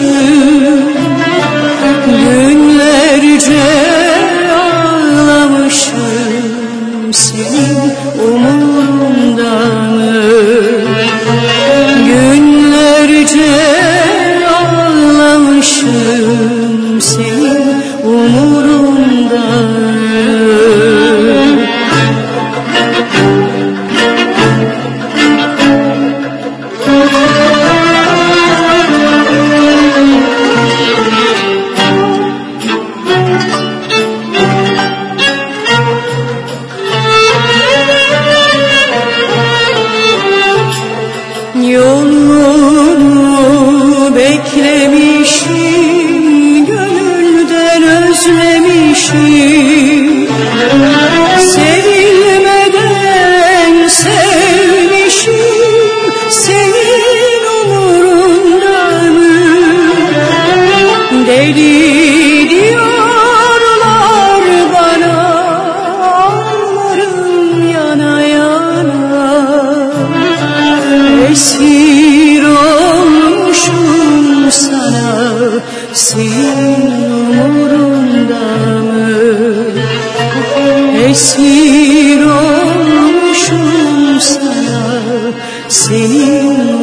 you. Sonunu beklemişim Gönülden özlemişim Sevilmeden sevmişim Senin umurunda mı? Esir olmuşum sana senin